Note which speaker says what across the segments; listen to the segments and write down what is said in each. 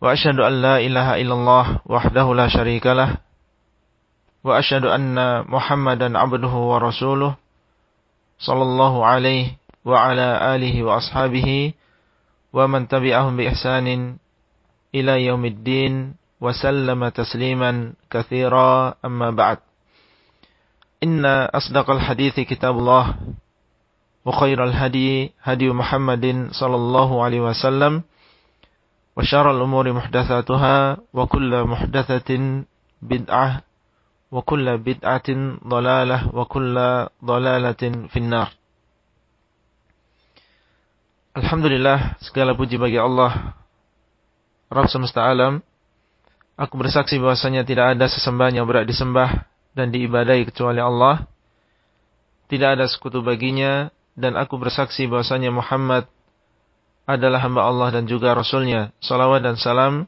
Speaker 1: وأشهد أن لا إله إلا الله وحده لا شريك له وأشهد أن محمدا عبده ورسوله صلى الله عليه وعلى آله وأصحابه ومن تبعهم بإحسان إلى يوم الدين وسلم تسليما كثيرا. أما بعد إن أصدق الحديث كتاب الله وخير الهدي هدي محمد صلى الله عليه وسلم وشر الأمور محدثاتها وكل محدثة بدعة وكل بدعة ضلالة وكل ضلالة في النار Alhamdulillah segala puji bagi Allah Rabb semesta alam Aku bersaksi bahwasanya tidak ada sesembahan yang berat disembah dan diibadai kecuali Allah Tidak ada sekutu baginya dan aku bersaksi bahwasanya Muhammad adalah hamba Allah dan juga Rasulnya. Salawat dan salam.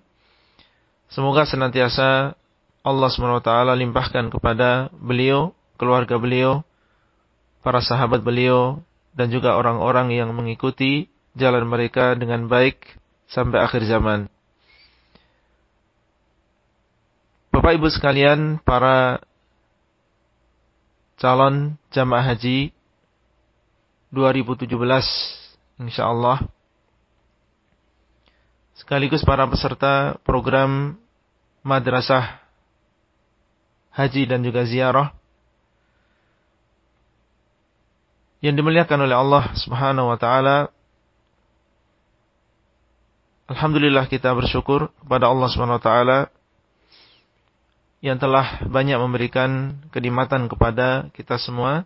Speaker 1: Semoga senantiasa Allah SWT limpahkan kepada beliau, keluarga beliau, para sahabat beliau, dan juga orang-orang yang mengikuti jalan mereka dengan baik sampai akhir zaman. Bapak Ibu sekalian, para calon jamaah haji 2017 insyaallah sekaligus para peserta program madrasah haji dan juga ziarah yang dimuliakan oleh Allah Subhanahu wa taala. Alhamdulillah kita bersyukur kepada Allah Subhanahu wa taala yang telah banyak memberikan kenikmatan kepada kita semua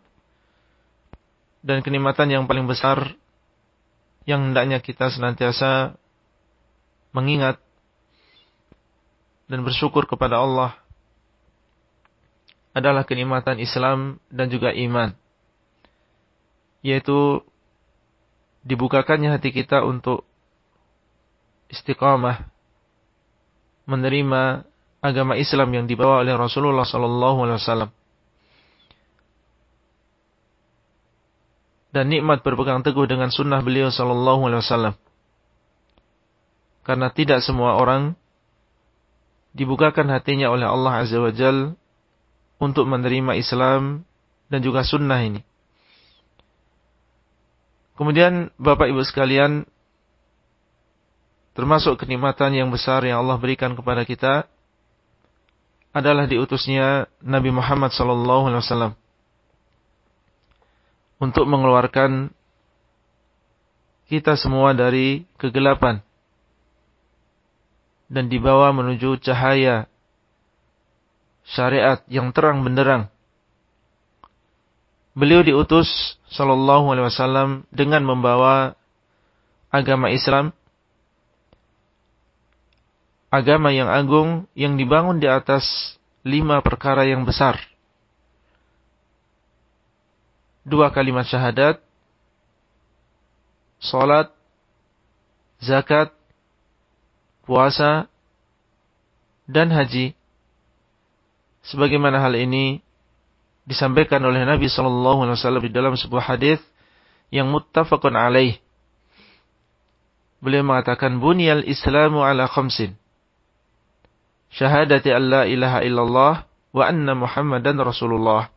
Speaker 1: dan kenikmatan yang paling besar yang hendaknya kita senantiasa mengingat dan bersyukur kepada Allah adalah kenikmatan Islam dan juga iman. Yaitu dibukakannya hati kita untuk istiqamah menerima agama Islam yang dibawa oleh Rasulullah sallallahu alaihi wasallam. Dan nikmat berpegang teguh dengan sunnah beliau sallallahu alaihi wasallam. Karena tidak semua orang dibukakan hatinya oleh Allah Azza wa Jal untuk menerima Islam dan juga sunnah ini. Kemudian Bapak Ibu sekalian, termasuk kenikmatan yang besar yang Allah berikan kepada kita adalah diutusnya Nabi Muhammad SAW untuk mengeluarkan kita semua dari kegelapan dan dibawa menuju cahaya syariat yang terang benderang. Beliau diutus sallallahu alaihi wasallam dengan membawa agama Islam agama yang agung yang dibangun di atas lima perkara yang besar. Dua kalimat syahadat, salat, zakat, puasa, dan haji. Sebagaimana hal ini disampaikan oleh Nabi Shallallahu Alaihi Wasallam di dalam sebuah hadis yang muttafaqun alaih. Beliau mengatakan bunyal Islamu ala khamsin. Syahadati an la ilaha illallah wa anna Muhammadan Rasulullah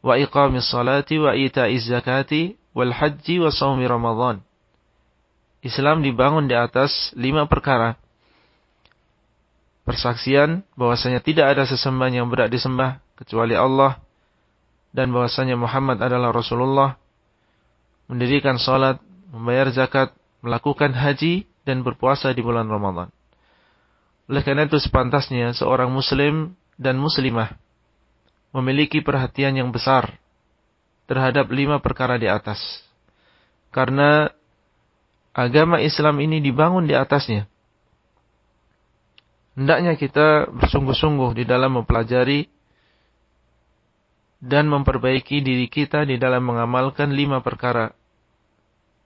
Speaker 1: wa iqamis salati wa ita'iz zakati wal haji wa saumi Ramadan. Islam dibangun di atas lima perkara. Persaksian bahwasanya tidak ada sesembahan yang berat disembah kecuali Allah dan bahwasanya Muhammad adalah Rasulullah. Mendirikan salat, membayar zakat, melakukan haji dan berpuasa di bulan Ramadan. Oleh karena itu sepantasnya seorang muslim dan muslimah memiliki perhatian yang besar terhadap lima perkara di atas. Karena agama Islam ini dibangun di atasnya. hendaknya kita bersungguh-sungguh di dalam mempelajari dan memperbaiki diri kita di dalam mengamalkan lima perkara.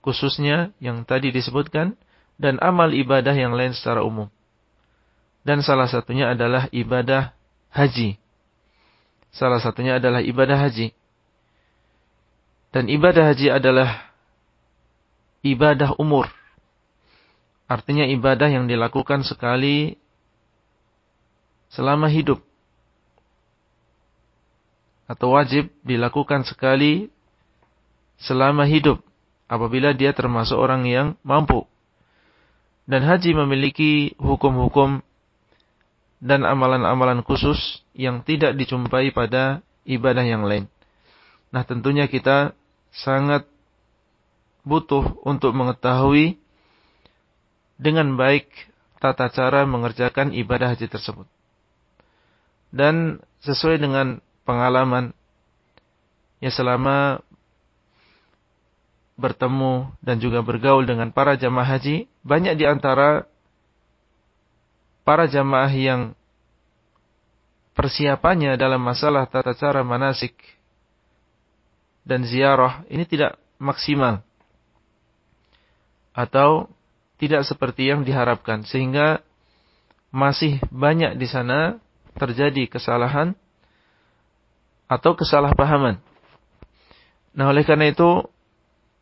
Speaker 1: Khususnya yang tadi disebutkan dan amal ibadah yang lain secara umum. Dan salah satunya adalah ibadah haji. Salah satunya adalah ibadah haji. Dan ibadah haji adalah ibadah umur. Artinya ibadah yang dilakukan sekali selama hidup atau wajib dilakukan sekali selama hidup apabila dia termasuk orang yang mampu. Dan haji memiliki hukum-hukum dan amalan-amalan khusus yang tidak dijumpai pada ibadah yang lain. Nah tentunya kita sangat butuh untuk mengetahui dengan baik tata cara mengerjakan ibadah haji tersebut. Dan sesuai dengan pengalaman ya selama bertemu dan juga bergaul dengan para jamaah haji, banyak di antara para jamaah yang persiapannya dalam masalah tata cara manasik dan ziarah ini tidak maksimal atau tidak seperti yang diharapkan sehingga masih banyak di sana terjadi kesalahan atau kesalahpahaman. Nah, oleh karena itu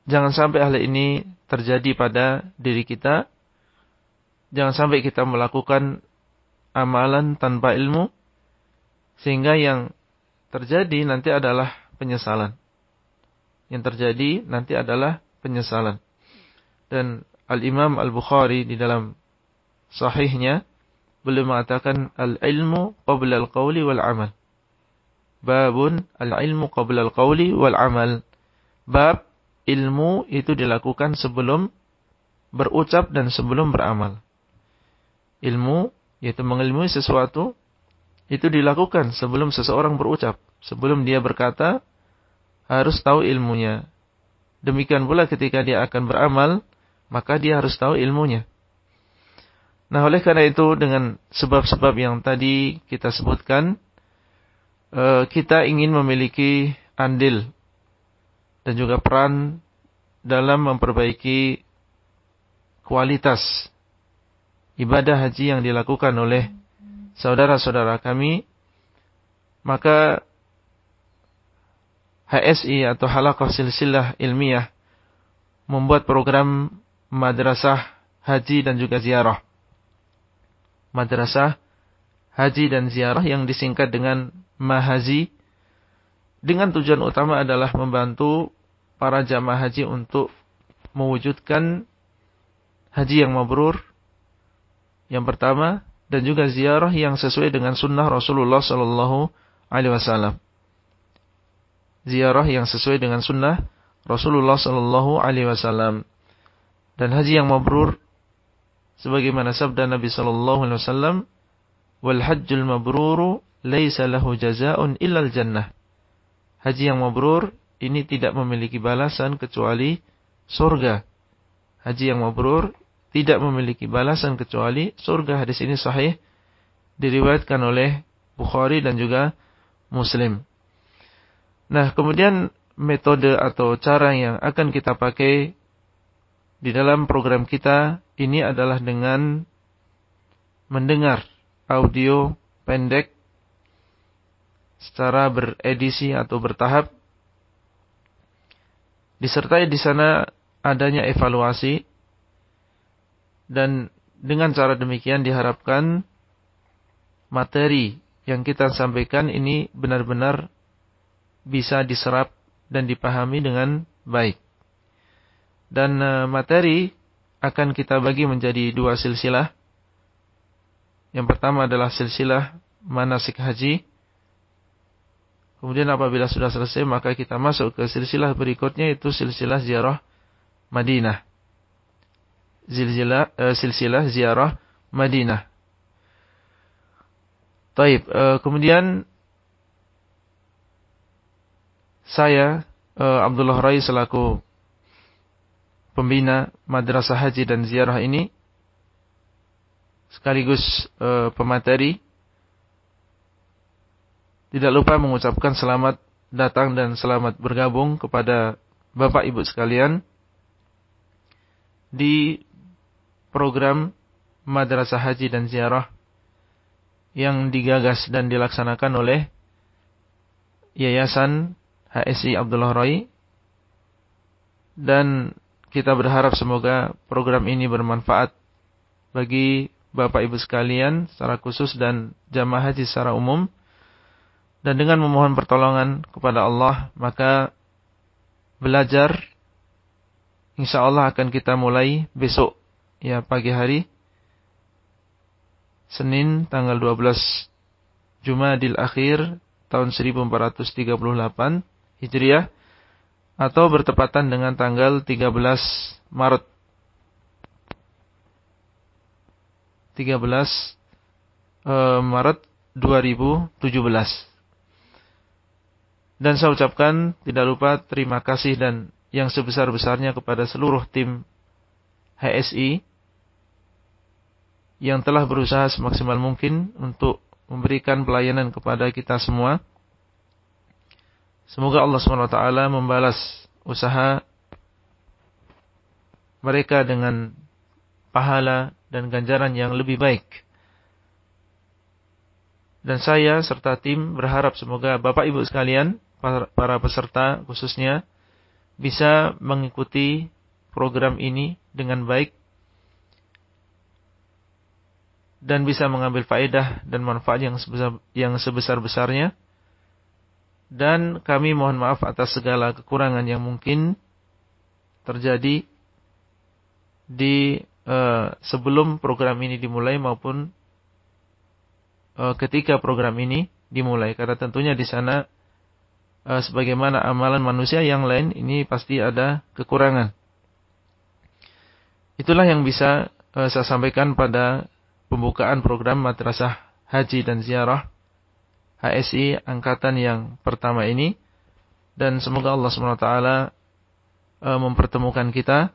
Speaker 1: jangan sampai hal ini terjadi pada diri kita. Jangan sampai kita melakukan amalan tanpa ilmu sehingga yang terjadi nanti adalah penyesalan. Yang terjadi nanti adalah penyesalan. Dan Al-Imam Al-Bukhari di dalam sahihnya beliau mengatakan al-ilmu qabla al-qawli wal amal. Babun al-ilmu qabla al-qawli wal amal. Bab ilmu itu dilakukan sebelum berucap dan sebelum beramal. Ilmu yaitu mengilmui sesuatu itu dilakukan sebelum seseorang berucap, sebelum dia berkata harus tahu ilmunya. Demikian pula ketika dia akan beramal, maka dia harus tahu ilmunya. Nah, oleh karena itu dengan sebab-sebab yang tadi kita sebutkan, Eh, kita ingin memiliki andil dan juga peran dalam memperbaiki kualitas ibadah haji yang dilakukan oleh saudara-saudara kami, maka HSI atau Halaqah Silsilah Ilmiah membuat program madrasah haji dan juga ziarah. Madrasah haji dan ziarah yang disingkat dengan Mahazi dengan tujuan utama adalah membantu para jamaah haji untuk mewujudkan haji yang mabrur yang pertama dan juga ziarah yang sesuai dengan sunnah Rasulullah Sallallahu Alaihi Wasallam. Ziarah yang sesuai dengan sunnah Rasulullah Sallallahu Alaihi Wasallam dan haji yang mabrur sebagaimana sabda Nabi Sallallahu Alaihi Wasallam wal hajjul mabruru laisa lahu jazaa'un illal jannah. Haji yang mabrur ini tidak memiliki balasan kecuali surga. Haji yang mabrur tidak memiliki balasan kecuali surga. Hadis ini sahih diriwayatkan oleh Bukhari dan juga Muslim. Nah, kemudian metode atau cara yang akan kita pakai di dalam program kita ini adalah dengan mendengar audio pendek secara beredisi atau bertahap disertai di sana adanya evaluasi dan dengan cara demikian diharapkan materi yang kita sampaikan ini benar-benar bisa diserap dan dipahami dengan baik. Dan e, materi akan kita bagi menjadi dua silsilah. Yang pertama adalah silsilah manasik haji Kemudian apabila sudah selesai maka kita masuk ke silsilah berikutnya itu silsilah ziarah Madinah. Silsilah, uh, silsilah ziarah Madinah. Taib. Uh, kemudian saya uh, Abdullah Rai selaku pembina Madrasah Haji dan Ziarah ini sekaligus e, pemateri tidak lupa mengucapkan selamat datang dan selamat bergabung kepada Bapak Ibu sekalian di program Madrasah Haji dan Ziarah yang digagas dan dilaksanakan oleh Yayasan HSI Abdullah Roy dan kita berharap semoga program ini bermanfaat bagi Bapak Ibu sekalian secara khusus dan jamaah haji secara umum. Dan dengan memohon pertolongan kepada Allah maka belajar insya Allah akan kita mulai besok ya pagi hari Senin tanggal 12 Jumadil Akhir tahun 1438 Hijriah atau bertepatan dengan tanggal 13 Maret 13 eh, Maret 2017 dan saya ucapkan tidak lupa terima kasih dan yang sebesar-besarnya kepada seluruh tim HSI yang telah berusaha semaksimal mungkin untuk memberikan pelayanan kepada kita semua. Semoga Allah SWT membalas usaha mereka dengan pahala dan ganjaran yang lebih baik. Dan saya serta tim berharap semoga Bapak Ibu sekalian para peserta khususnya bisa mengikuti program ini dengan baik dan bisa mengambil faedah dan manfaat yang sebesar yang sebesar-besarnya dan kami mohon maaf atas segala kekurangan yang mungkin terjadi di uh, sebelum program ini dimulai maupun uh, ketika program ini dimulai karena tentunya di sana uh, sebagaimana amalan manusia yang lain ini pasti ada kekurangan. Itulah yang bisa uh, saya sampaikan pada pembukaan program Madrasah Haji dan Ziarah HSI angkatan yang pertama ini dan semoga Allah SWT uh, mempertemukan kita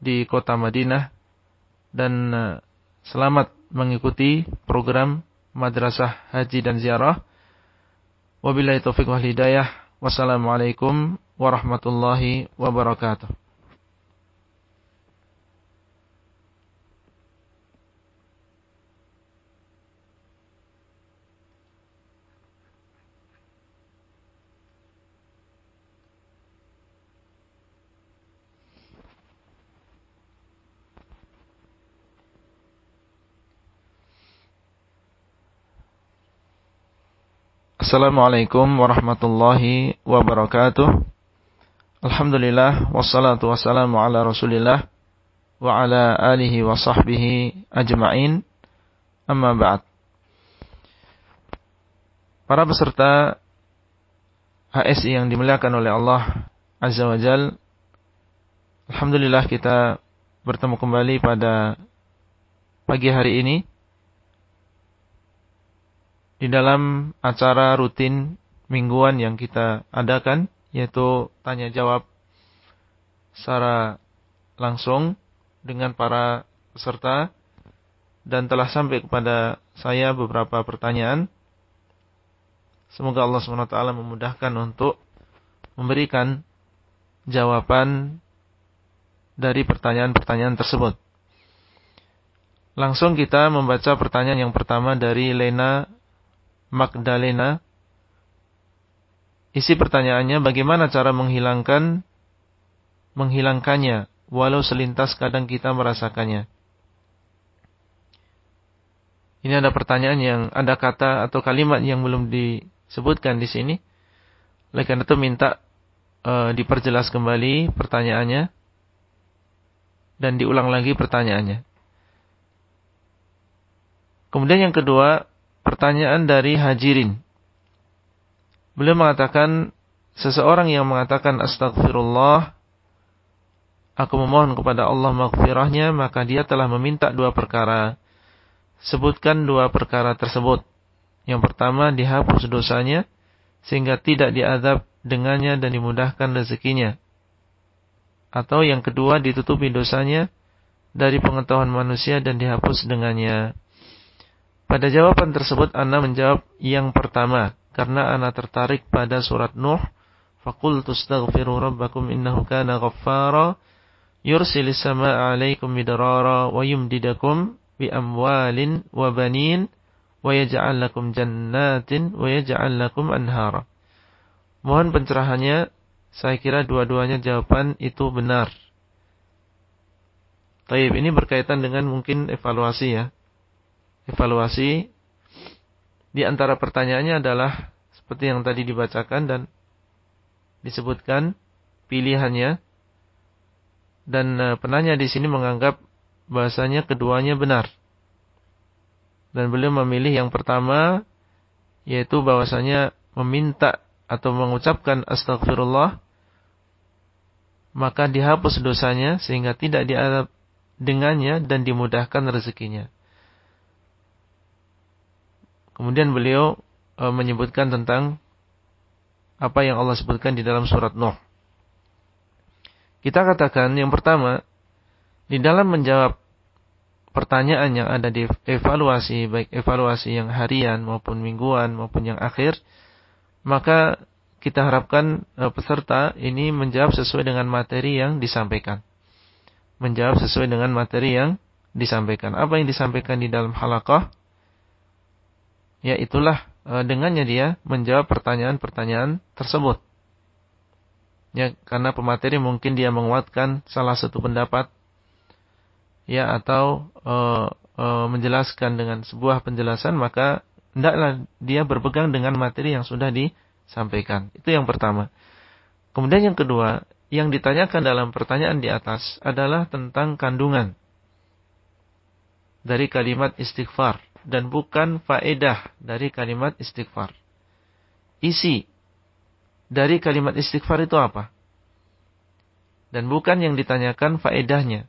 Speaker 1: di kota Madinah dan uh, selamat mengikuti program Madrasah Haji dan Ziarah. Wabillahi taufiq wal hidayah. Wassalamualaikum warahmatullahi wabarakatuh. Assalamualaikum warahmatullahi wabarakatuh. Alhamdulillah wassalatu wassalamu ala Rasulillah wa ala alihi wa sahbihi ajma'in. Amma ba'd. Para peserta HSI yang dimuliakan oleh Allah Azza wa Jal. Alhamdulillah kita bertemu kembali pada pagi hari ini di dalam acara rutin mingguan yang kita adakan yaitu tanya jawab secara langsung dengan para peserta dan telah sampai kepada saya beberapa pertanyaan. Semoga Allah SWT memudahkan untuk memberikan jawaban dari pertanyaan-pertanyaan tersebut. Langsung kita membaca pertanyaan yang pertama dari Lena Magdalena. Isi pertanyaannya bagaimana cara menghilangkan menghilangkannya walau selintas kadang kita merasakannya. Ini ada pertanyaan yang ada kata atau kalimat yang belum disebutkan di sini. Oleh karena itu minta e, diperjelas kembali pertanyaannya dan diulang lagi pertanyaannya. Kemudian yang kedua, pertanyaan dari Hajirin. Beliau mengatakan, seseorang yang mengatakan astagfirullah, aku memohon kepada Allah maghfirahnya, maka dia telah meminta dua perkara. Sebutkan dua perkara tersebut. Yang pertama, dihapus dosanya, sehingga tidak diadab dengannya dan dimudahkan rezekinya. Atau yang kedua, ditutupi dosanya dari pengetahuan manusia dan dihapus dengannya. Pada jawaban tersebut Ana menjawab yang pertama karena Ana tertarik pada surat Nuh. Faqultu astaghfiru rabbakum innahu kana ghaffara yursilis samaa'a 'alaikum midrara wa yumdidakum bi amwalin wa banin wa yaj'al lakum jannatin wa yaj'al lakum anhara. Mohon pencerahannya, saya kira dua-duanya jawaban itu benar. Taib ini berkaitan dengan mungkin evaluasi ya. Evaluasi di antara pertanyaannya adalah seperti yang tadi dibacakan dan disebutkan pilihannya dan eh, penanya di sini menganggap bahasanya keduanya benar. Dan beliau memilih yang pertama yaitu bahwasanya meminta atau mengucapkan astagfirullah maka dihapus dosanya sehingga tidak diadab dengannya dan dimudahkan rezekinya. Kemudian beliau e, menyebutkan tentang apa yang Allah sebutkan di dalam surat Nuh. Kita katakan yang pertama, di dalam menjawab pertanyaan yang ada di evaluasi, baik evaluasi yang harian maupun mingguan maupun yang akhir, maka kita harapkan e, peserta ini menjawab sesuai dengan materi yang disampaikan. Menjawab sesuai dengan materi yang disampaikan. Apa yang disampaikan di dalam halakah? Ya itulah e, dengannya dia menjawab pertanyaan-pertanyaan tersebut. Ya, karena pemateri mungkin dia menguatkan salah satu pendapat ya atau e, e, menjelaskan dengan sebuah penjelasan maka hendaklah dia berpegang dengan materi yang sudah disampaikan. Itu yang pertama. Kemudian yang kedua, yang ditanyakan dalam pertanyaan di atas adalah tentang kandungan dari kalimat istighfar dan bukan faedah dari kalimat istighfar. Isi dari kalimat istighfar itu apa? Dan bukan yang ditanyakan faedahnya.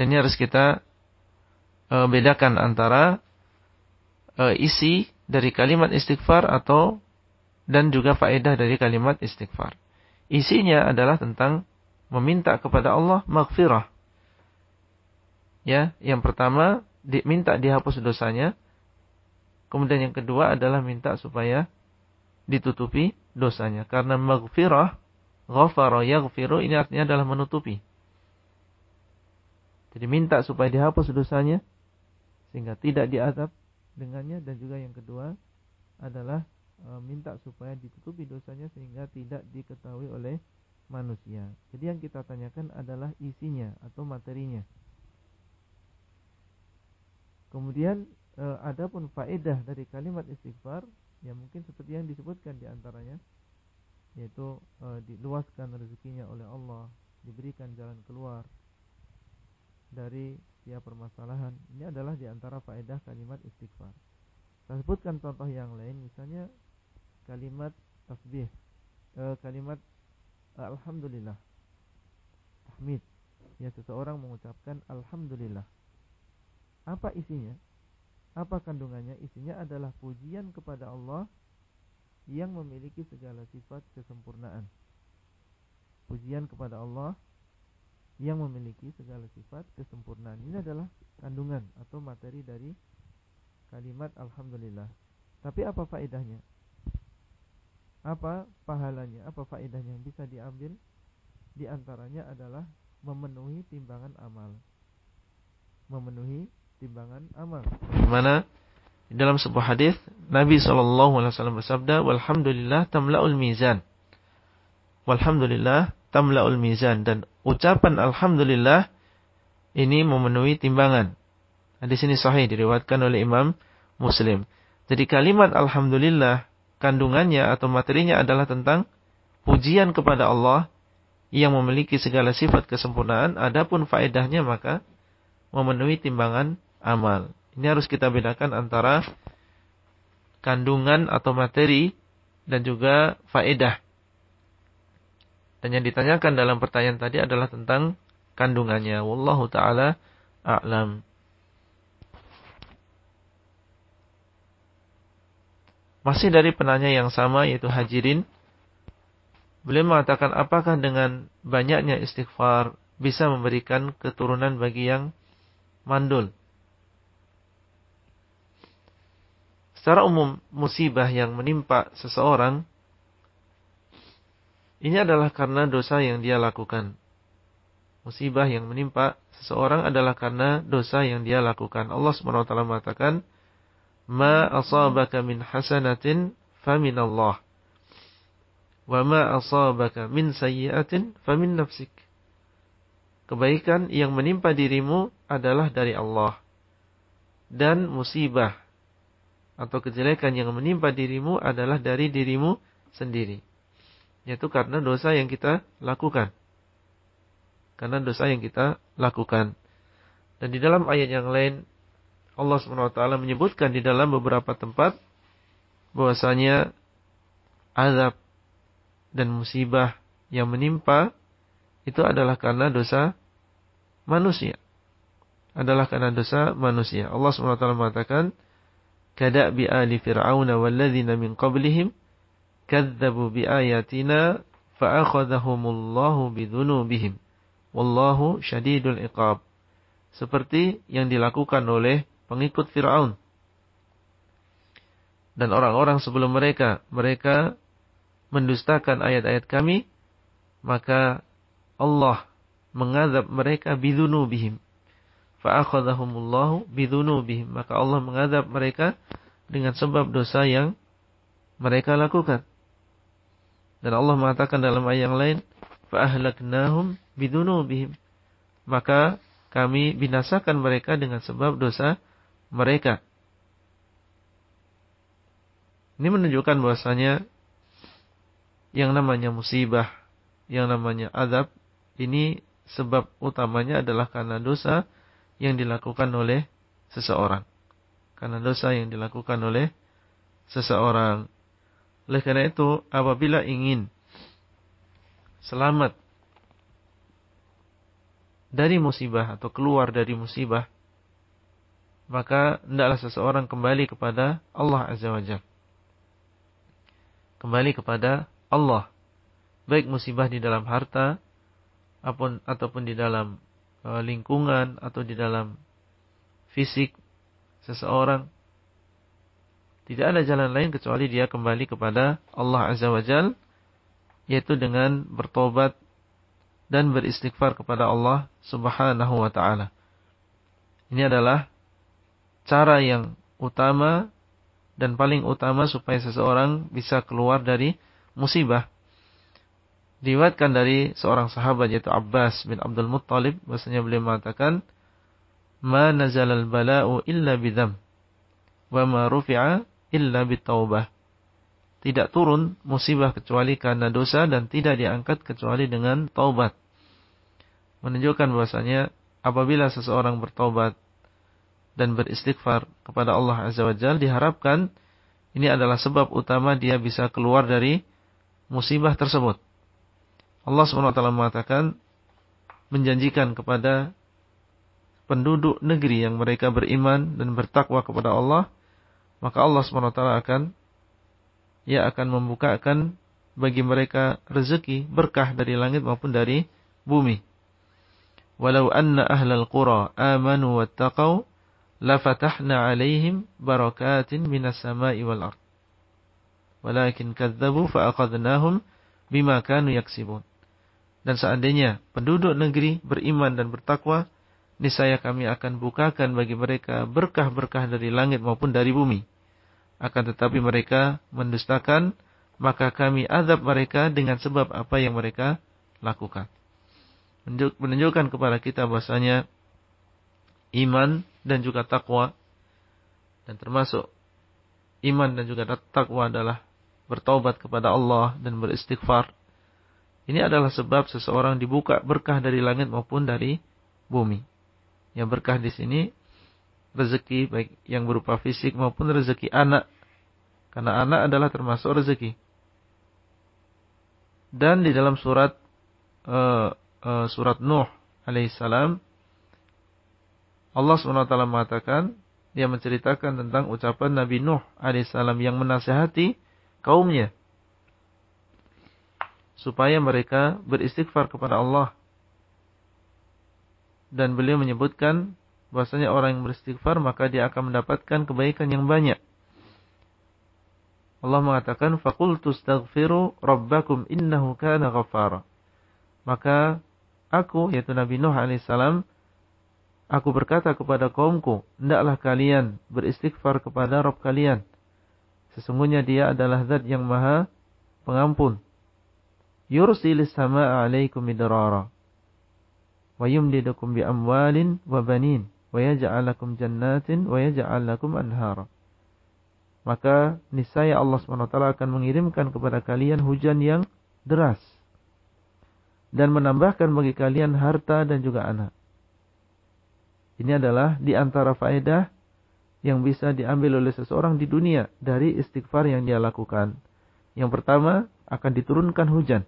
Speaker 1: Dan ini harus kita e, bedakan antara e, isi dari kalimat istighfar atau dan juga faedah dari kalimat istighfar. Isinya adalah tentang meminta kepada Allah maghfirah. Ya, yang pertama diminta dihapus dosanya. Kemudian yang kedua adalah minta supaya ditutupi dosanya. Karena maghfirah, ghafara yaghfiru ini artinya adalah menutupi. Jadi minta supaya dihapus dosanya sehingga tidak diazab dengannya dan juga yang kedua adalah e, minta supaya ditutupi dosanya sehingga tidak diketahui oleh manusia. Jadi yang kita tanyakan adalah isinya atau materinya. Kemudian e, ada pun faedah dari kalimat istighfar yang mungkin seperti yang disebutkan di antaranya yaitu e, diluaskan rezekinya oleh Allah, diberikan jalan keluar, dari tiap permasalahan. Ini adalah di antara faedah kalimat istighfar. Saya sebutkan contoh yang lain, misalnya kalimat tasbih, eh, kalimat alhamdulillah, tahmid. Ya seseorang mengucapkan alhamdulillah. Apa isinya? Apa kandungannya? Isinya adalah pujian kepada Allah yang memiliki segala sifat kesempurnaan. Pujian kepada Allah yang memiliki segala sifat kesempurnaan. Ini adalah kandungan atau materi dari kalimat alhamdulillah. Tapi apa faedahnya? Apa pahalanya? Apa faedahnya yang bisa diambil? Di antaranya adalah memenuhi timbangan amal. Memenuhi timbangan amal. Mana dalam sebuah hadis Nabi SAW bersabda, "Walhamdulillah tamla'ul mizan." Walhamdulillah tamla'ul mizan dan ucapan alhamdulillah ini memenuhi timbangan. Nah, di sini sahih diriwayatkan oleh Imam Muslim. Jadi kalimat alhamdulillah kandungannya atau materinya adalah tentang pujian kepada Allah yang memiliki segala sifat kesempurnaan, adapun faedahnya maka memenuhi timbangan amal. Ini harus kita bedakan antara kandungan atau materi dan juga faedah. Dan yang ditanyakan dalam pertanyaan tadi adalah tentang kandungannya. Wallahu taala a'lam. Masih dari penanya yang sama yaitu Hajirin. Beliau mengatakan apakah dengan banyaknya istighfar bisa memberikan keturunan bagi yang mandul? Secara umum musibah yang menimpa seseorang ini adalah karena dosa yang dia lakukan. Musibah yang menimpa seseorang adalah karena dosa yang dia lakukan. Allah SWT mengatakan, "Ma asabaka min hasanatin famin Allah, wa ma asabaka min sayyi'atin famin nafsik." Kebaikan yang menimpa dirimu adalah dari Allah. Dan musibah atau kejelekan yang menimpa dirimu adalah dari dirimu sendiri. Yaitu karena dosa yang kita lakukan. Karena dosa yang kita lakukan. Dan di dalam ayat yang lain Allah SWT menyebutkan di dalam beberapa tempat bahwasanya azab dan musibah yang menimpa itu adalah karena dosa manusia. Adalah karena dosa manusia. Allah SWT mengatakan, Kadabi ali fir'auna walladzina min qablihim kadzabu biayatina fa'akhadhahumullahu bidhunubihim wallahu syadidul iqab seperti yang dilakukan oleh pengikut Firaun. Dan orang-orang sebelum mereka mereka mendustakan ayat-ayat kami maka Allah mengadab mereka bidhunubihim fa'akhadahumullahu bidhunubihim. Maka Allah mengadab mereka dengan sebab dosa yang mereka lakukan. Dan Allah mengatakan dalam ayat yang lain fa'ahlaknahum bidhunubihim. Maka kami binasakan mereka dengan sebab dosa mereka. Ini menunjukkan bahwasanya yang namanya musibah, yang namanya azab ini sebab utamanya adalah karena dosa yang dilakukan oleh seseorang. Karena dosa yang dilakukan oleh seseorang. Oleh karena itu, apabila ingin selamat dari musibah atau keluar dari musibah, maka hendaklah seseorang kembali kepada Allah Azza wa Jalla. Kembali kepada Allah. Baik musibah di dalam harta, ataupun di dalam lingkungan, atau di dalam fisik seseorang, tidak ada jalan lain kecuali dia kembali kepada Allah Azza wa Jal. Yaitu dengan bertobat dan beristighfar kepada Allah Subhanahu wa Ta'ala. Ini adalah cara yang utama dan paling utama supaya seseorang bisa keluar dari musibah. Diwatkan dari seorang sahabat yaitu Abbas bin Abdul Muttalib bahasanya beliau mengatakan ma nazalal bala'u illa bidham wa ma rufi'a illa bitaubah. Tidak turun musibah kecuali karena dosa dan tidak diangkat kecuali dengan taubat. Menunjukkan bahwasanya apabila seseorang bertobat dan beristighfar kepada Allah Azza wa Jalla diharapkan ini adalah sebab utama dia bisa keluar dari musibah tersebut. Allah SWT mengatakan menjanjikan kepada penduduk negeri yang mereka beriman dan bertakwa kepada Allah maka Allah SWT akan ia akan membukakan bagi mereka rezeki berkah dari langit maupun dari bumi. Walau anna ahlal qura amanu wattaqau lafatahna alaihim barakatin minas sama'i wal ard. Walakin kadzabu fa'aqadnahum bima kanu yaksibun. Dan seandainya penduduk negeri beriman dan bertakwa, niscaya kami akan bukakan bagi mereka berkah-berkah dari langit maupun dari bumi. Akan tetapi mereka mendustakan, maka kami azab mereka dengan sebab apa yang mereka lakukan. Menunjukkan kepada kita bahasanya iman dan juga takwa dan termasuk iman dan juga takwa adalah bertaubat kepada Allah dan beristighfar. Ini adalah sebab seseorang dibuka berkah dari langit maupun dari bumi. Yang berkah di sini rezeki baik yang berupa fisik maupun rezeki anak. Karena anak adalah termasuk rezeki. Dan di dalam surat uh, uh, surat Nuh alaihissalam Allah SWT mengatakan dia menceritakan tentang ucapan Nabi Nuh alaihissalam yang menasehati kaumnya supaya mereka beristighfar kepada Allah dan beliau menyebutkan bahwasanya orang yang beristighfar maka dia akan mendapatkan kebaikan yang banyak. Allah mengatakan faqultu astaghfiru rabbakum innahu kana ghaffara. Maka aku yaitu Nabi Nuh alaihissalam aku berkata kepada kaumku, hendaklah kalian beristighfar kepada Rabb kalian. Sesungguhnya dia adalah zat yang maha pengampun. Yursilis sama'a alaikum midrara. Wa yumdidukum bi amwalin wa banin. Wa yaj'al lakum jannatin wa yaj'al lakum anhara maka niscaya Allah SWT akan mengirimkan kepada kalian hujan yang deras dan menambahkan bagi kalian harta dan juga anak. Ini adalah di antara faedah yang bisa diambil oleh seseorang di dunia dari istighfar yang dia lakukan. Yang pertama, akan diturunkan hujan.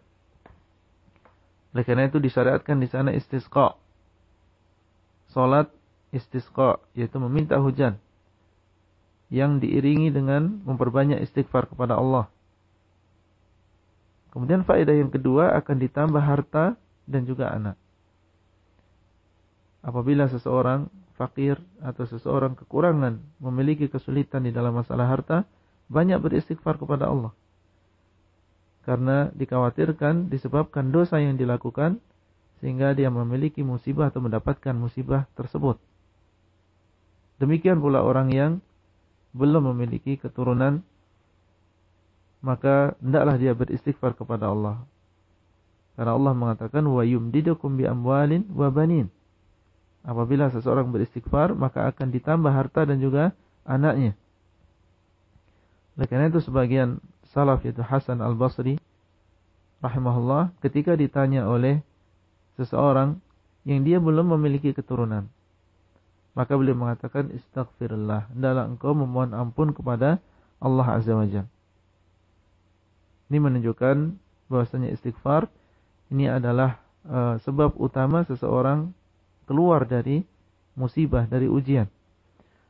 Speaker 1: Oleh karena itu disyariatkan di sana istisqa. Salat istisqa yaitu meminta hujan yang diiringi dengan memperbanyak istighfar kepada Allah. Kemudian faedah yang kedua akan ditambah harta dan juga anak. Apabila seseorang fakir atau seseorang kekurangan memiliki kesulitan di dalam masalah harta, banyak beristighfar kepada Allah. Karena dikhawatirkan disebabkan dosa yang dilakukan sehingga dia memiliki musibah atau mendapatkan musibah tersebut. Demikian pula orang yang belum memiliki keturunan maka hendaklah dia beristighfar kepada Allah. Karena Allah mengatakan wa yumdidukum bi amwalin wa banin. Apabila seseorang beristighfar maka akan ditambah harta dan juga anaknya. Oleh karena itu sebagian salaf yaitu Hasan Al-Basri rahimahullah ketika ditanya oleh seseorang yang dia belum memiliki keturunan maka beliau mengatakan istighfirullah. Hendaklah engkau memohon ampun kepada Allah Azza wa Jalla. Ini menunjukkan bahwasanya istighfar ini adalah uh, sebab utama seseorang keluar dari musibah, dari ujian.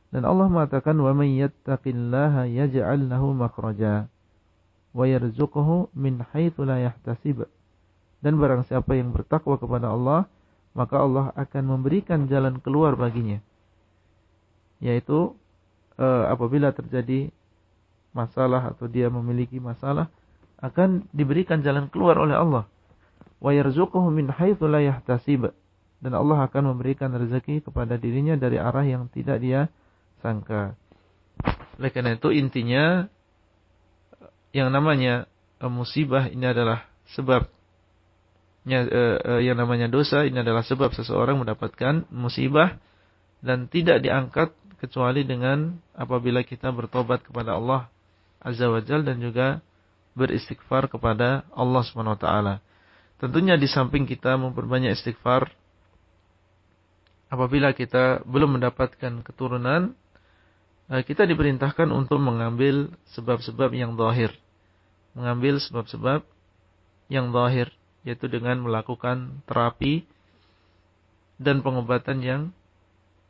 Speaker 1: Dan Allah mengatakan wa may yattaqillaha yaj'al lahu makhraja wa yarzuquhu min haitsu la. Dan barang siapa yang bertakwa kepada Allah, maka Allah akan memberikan jalan keluar baginya yaitu e, apabila terjadi masalah atau dia memiliki masalah akan diberikan jalan keluar oleh Allah. Wa yarzuquhu min haitsu la. Dan Allah akan memberikan rezeki kepada dirinya dari arah yang tidak dia sangka. Oleh karena itu intinya yang namanya e, musibah ini adalah sebab e, e, yang namanya dosa ini adalah sebab seseorang mendapatkan musibah dan tidak diangkat kecuali dengan apabila kita bertobat kepada Allah Azza wa Jal dan juga beristighfar kepada Allah Subhanahu wa taala. Tentunya di samping kita memperbanyak istighfar apabila kita belum mendapatkan keturunan eh, kita diperintahkan untuk mengambil sebab-sebab yang zahir. Mengambil sebab-sebab yang zahir yaitu dengan melakukan terapi dan pengobatan yang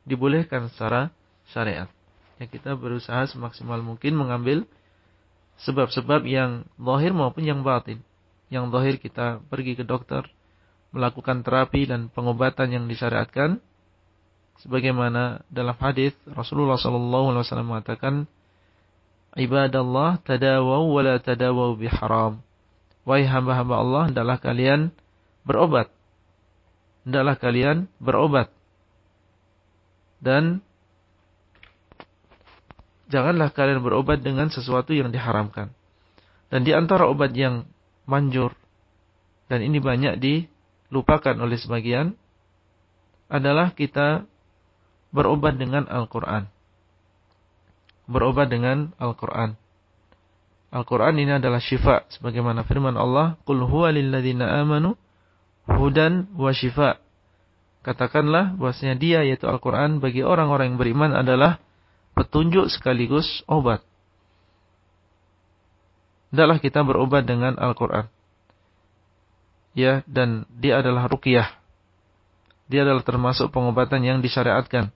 Speaker 1: dibolehkan secara syariat. Ya kita berusaha semaksimal mungkin mengambil sebab-sebab yang zahir maupun yang batin. Yang zahir kita pergi ke dokter, melakukan terapi dan pengobatan yang disyariatkan sebagaimana dalam hadis Rasulullah sallallahu alaihi wasallam mengatakan ibadallah tadawu wa la tadawu bi haram. Wahai hamba-hamba Allah, hendaklah kalian berobat. Hendaklah kalian berobat. Dan janganlah kalian berobat dengan sesuatu yang diharamkan. Dan di antara obat yang manjur, dan ini banyak dilupakan oleh sebagian, adalah kita berobat dengan Al-Quran. Berobat dengan Al-Quran. Al-Quran ini adalah syifa. Sebagaimana firman Allah, Qul huwa lilladzina amanu hudan wa syifa. Katakanlah bahwasanya dia yaitu Al-Quran bagi orang-orang yang beriman adalah petunjuk sekaligus obat. Hendaklah kita berobat dengan Al-Quran. Ya, dan dia adalah ruqyah. Dia adalah termasuk pengobatan yang disyariatkan.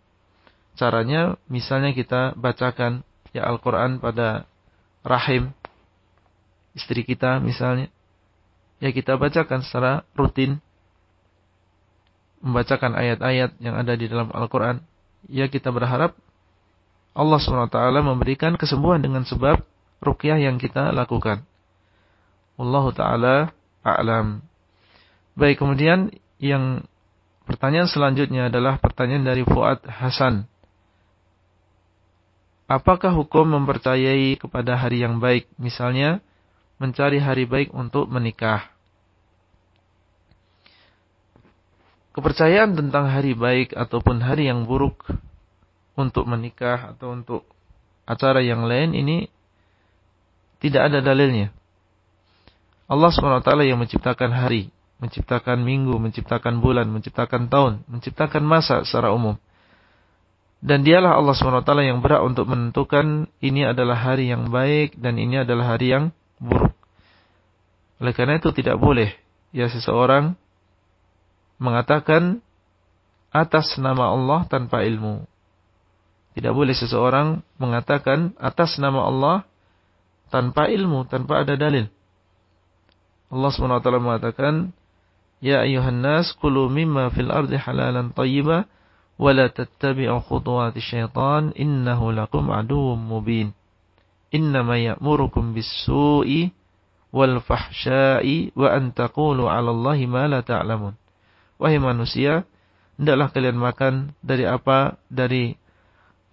Speaker 1: Caranya, misalnya kita bacakan ya Al-Quran pada rahim istri kita misalnya. Ya kita bacakan secara rutin. Membacakan ayat-ayat yang ada di dalam Al-Quran. Ya kita berharap Allah SWT memberikan kesembuhan dengan sebab ruqyah yang kita lakukan. Wallahu taala a'lam. Baik, kemudian yang pertanyaan selanjutnya adalah pertanyaan dari Fuad Hasan. Apakah hukum mempercayai kepada hari yang baik? Misalnya, mencari hari baik untuk menikah. Kepercayaan tentang hari baik ataupun hari yang buruk untuk menikah atau untuk acara yang lain ini tidak ada dalilnya. Allah SWT yang menciptakan hari, menciptakan minggu, menciptakan bulan, menciptakan tahun, menciptakan masa secara umum. Dan dialah Allah SWT yang berhak untuk menentukan ini adalah hari yang baik dan ini adalah hari yang buruk. Oleh karena itu tidak boleh ya seseorang mengatakan atas nama Allah tanpa ilmu. Tidak boleh seseorang mengatakan atas nama Allah tanpa ilmu, tanpa ada dalil. Allah SWT mengatakan, Ya ayuhan nas, kulu mimma fil ardi halalan tayyiba, khutuwati syaitan, innahu lakum aduwum mubin. Innama ya'murukum bis-su'i wal fahsya'i wa an taqulu 'ala Allahi ma la ta'lamun. Wahai manusia, hendaklah kalian makan dari apa dari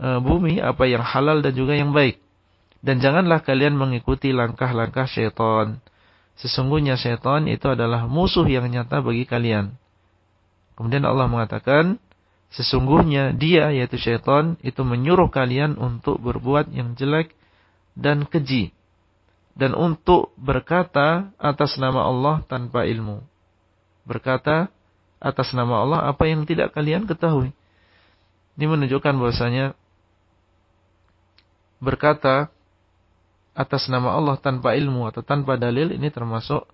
Speaker 1: e, bumi apa yang halal dan juga yang baik. Dan janganlah kalian mengikuti langkah-langkah syaitan. Sesungguhnya syaitan itu adalah musuh yang nyata bagi kalian. Kemudian Allah mengatakan, sesungguhnya dia yaitu syaitan itu menyuruh kalian untuk berbuat yang jelek dan keji. Dan untuk berkata atas nama Allah tanpa ilmu. Berkata atas nama Allah apa yang tidak kalian ketahui. Ini menunjukkan bahwasanya berkata atas nama Allah tanpa ilmu atau tanpa dalil ini termasuk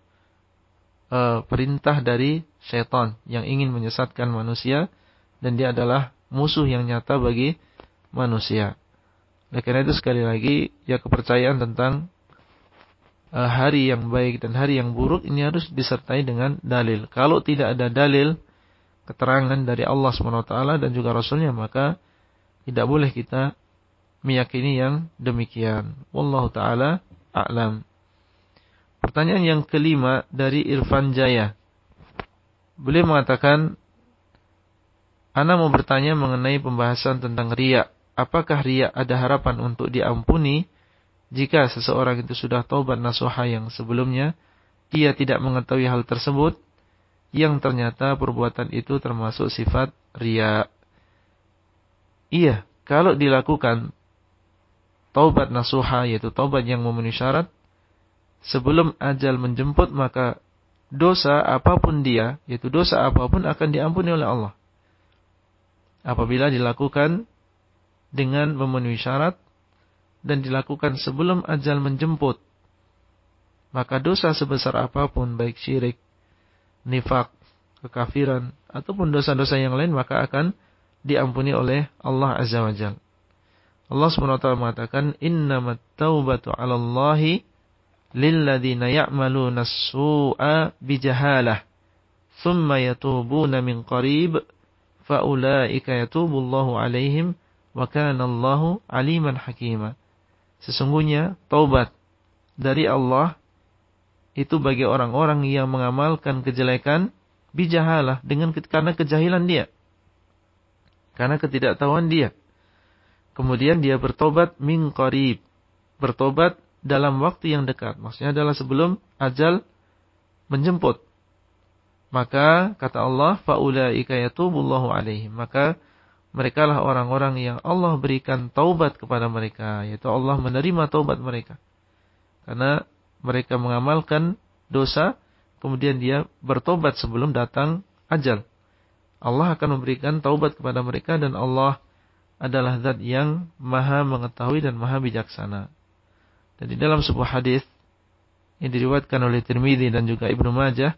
Speaker 1: uh, perintah dari syaitan yang ingin menyesatkan manusia dan dia adalah musuh yang nyata bagi manusia. Oleh karena itu sekali lagi ya kepercayaan tentang uh, hari yang baik dan hari yang buruk ini harus disertai dengan dalil. Kalau tidak ada dalil keterangan dari Allah SWT dan juga Rasulnya maka tidak boleh kita meyakini yang demikian. Wallahu taala a'lam. Pertanyaan yang kelima dari Irfan Jaya. Beliau mengatakan, Ana mau bertanya mengenai pembahasan tentang riak. Apakah riak ada harapan untuk diampuni jika seseorang itu sudah taubat nasuha yang sebelumnya, ia tidak mengetahui hal tersebut, yang ternyata perbuatan itu termasuk sifat riak. Iya, kalau dilakukan taubat nasuha yaitu taubat yang memenuhi syarat sebelum ajal menjemput maka dosa apa pun dia yaitu dosa apa pun akan diampuni oleh Allah. Apabila dilakukan dengan memenuhi syarat dan dilakukan sebelum ajal menjemput maka dosa sebesar apa pun baik syirik, nifak, kekafiran ataupun dosa-dosa yang lain maka akan diampuni oleh Allah Azza wa Jalla. Allah SWT mengatakan innamat taubatu 'ala Allahi lilladzina ya'maluna as-su'a bijahalah thumma yatubuna min qarib faulaika yatubullahu 'alaihim wa kana Allahu 'aliman hakima. Sesungguhnya taubat dari Allah itu bagi orang-orang yang mengamalkan kejelekan bijahalah dengan karena kejahilan dia. Karena ketidaktahuan dia. Kemudian dia bertobat min qarib. Bertobat dalam waktu yang dekat. Maksudnya adalah sebelum ajal menjemput. Maka kata Allah, faulaika yatubullahu alaihim. Maka mereka lah orang-orang yang Allah berikan taubat kepada mereka, yaitu Allah menerima taubat mereka. Karena mereka mengamalkan dosa, kemudian dia bertobat sebelum datang ajal. Allah akan memberikan taubat kepada mereka dan Allah adalah zat yang maha mengetahui dan maha bijaksana. Dan di dalam sebuah hadis yang diriwayatkan oleh Tirmidzi dan juga Ibnu Majah,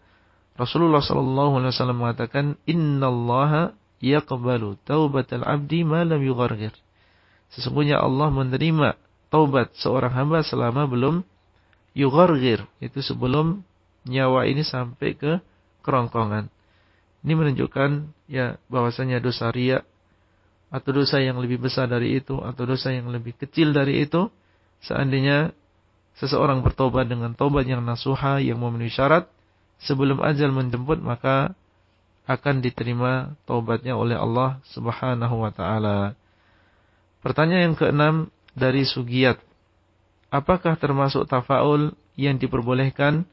Speaker 1: Rasulullah sallallahu alaihi wasallam mengatakan, "Innallaha yaqbalu taubatal 'abdi ma lam yughargir." Sesungguhnya Allah menerima taubat seorang hamba selama belum yughargir, itu sebelum nyawa ini sampai ke kerongkongan. Ini menunjukkan ya bahwasanya dosa riya atau dosa yang lebih besar dari itu atau dosa yang lebih kecil dari itu seandainya seseorang bertobat dengan tobat yang nasuha yang memenuhi syarat sebelum ajal menjemput maka akan diterima taubatnya oleh Allah Subhanahu wa taala. Pertanyaan yang keenam dari Sugiyat. Apakah termasuk tafaul yang diperbolehkan